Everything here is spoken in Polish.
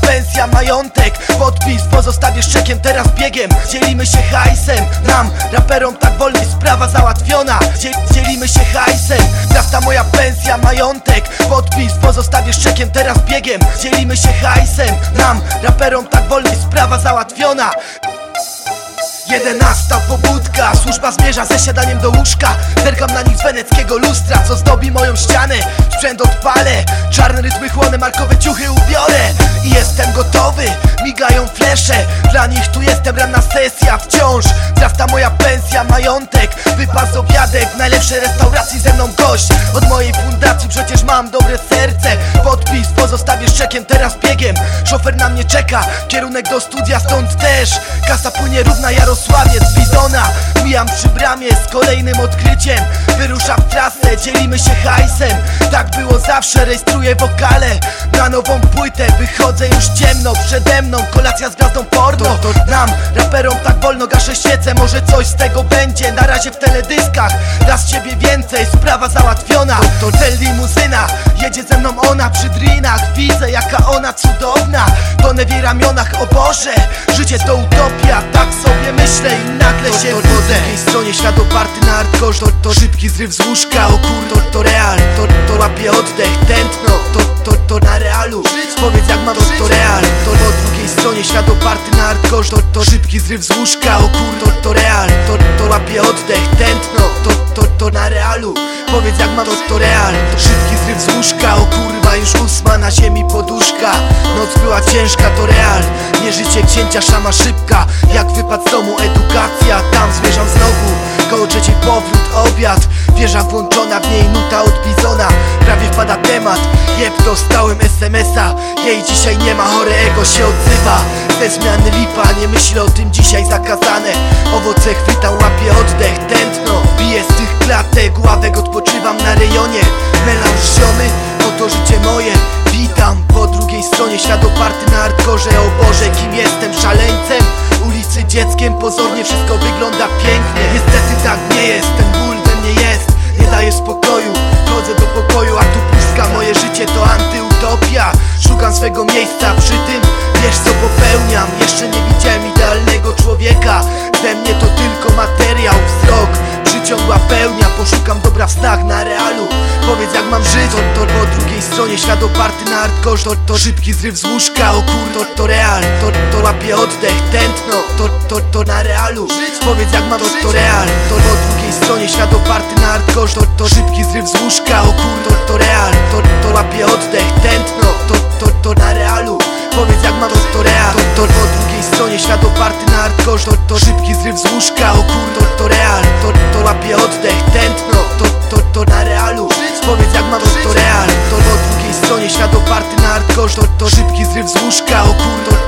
pensja, majątek. Podpis pozostawię szczekiem, teraz biegiem. Dzielimy się hajsem, nam, raperom tak wolniej sprawa załatwiona. Dziel, Dzielimy się hajsem, wzrasta moja pensja, majątek. Podpis pozostawię szczekiem, teraz biegiem. Dzielimy się hajsem, nam, raperom tak wolniej sprawa załatwiona Jedenasta pobudka, służba zmierza ze siadaniem do łóżka. Zerkam na nich z weneckiego lustra, co zdobi moją ścianę. Sprzęt odpalę, czarne rytmy chłonę, markowe ciuchy ubiorę. I jestem gotowy, migają flesze. Dla nich tu jestem, ranna sesja wciąż Wzrasta moja pensja, majątek Wypas obiadek, w najlepszej restauracji ze mną gość. Od mojej fundacji przecież mam dobre serce. Podpis pozostawię szczekiem, teraz biegiem. Szofer na mnie czeka, kierunek do studia stąd też Kasa płynie równa Jarosławiec, Bidona. Mijam przy bramie z kolejnym odkryciem. Wyrusza w trasę, dzielimy się hajsem. Tak było zawsze, rejestruję wokale Na nową płytę. Wychodzę już ciemno Przede mną kolacja z gwiazdą porno. Nam, raperom tak wolno gaszę świecę Może coś z tego będzie, na razie w teledyskach. Raz ciebie więcej, sprawa załatwiona. To cel limuzyna, jedzie ze mną ona przy drinach. Widzę jaka ona cudowna. Tonę w jej ramionach, o Boże Życie to utopia, tak sobie myślę i nagle się to, to, Po drugiej stronie świat oparty na hardcore? To, to szybki zryw z łóżka, o kur, to, to real. To, to łapie oddech, tętno, szybki zryw z łóżka, o kur, to, to real To, to łapie oddech, tętno, to, to, to na realu. Powiedz jak mam, to, to real To szybki zryw z łóżka, o kurwa już ósma na ziemi poduszka. Noc była ciężka, to real Nie życie księcia szama szybka. Jak wypad z domu, edukacja Tam zmierzam znowu. Koło trzeciej powrót, obiad Wieża włączona, w niej nuta od dostałem SMS-a Jej dzisiaj nie ma, chore ego się odzywa. Ze zmiany lipa, nie myślę o tym dzisiaj zakazane. Owoce chwytam, łapię oddech, tętno. Biję z tych klatek, ławek odpoczywam na rejonie. Melanż ziomy, oto życie moje. Witam po drugiej stronie świat oparty na hardkorze. O Boże, kim jestem? Szaleńcem? Ulicy dzieckiem, pozornie wszystko wygląda pięknie. Niestety tak nie jest, ten ból swego miejsca przy tym Wiesz co popełniam, jeszcze nie widziałem idealnego człowieka. We mnie to tylko materiał, wzrok. Przyciągła pełnia, poszukam dobra w snach na realu. Powiedz jak mam żyć, to, to po drugiej stronie świat oparty na hardcore To, to szybki zryw z łóżka, o kur, to, to real. To, to łapie oddech, tętno, to, to, to na realu. Powiedz jak mam, to, to real. To po drugiej stronie świat oparty na hardcore To, to szybki zryw z łóżka, o kur, to, to real. To, to łapie oddech, tętno, łóżka, o kur, to, to real To, to łapie oddech, tętno, to, to, to na realu. Powiedz jak mam, to, to real To po drugiej stronie świat oparty na hardcore To, to szybki zryw z łóżka, o kur, to,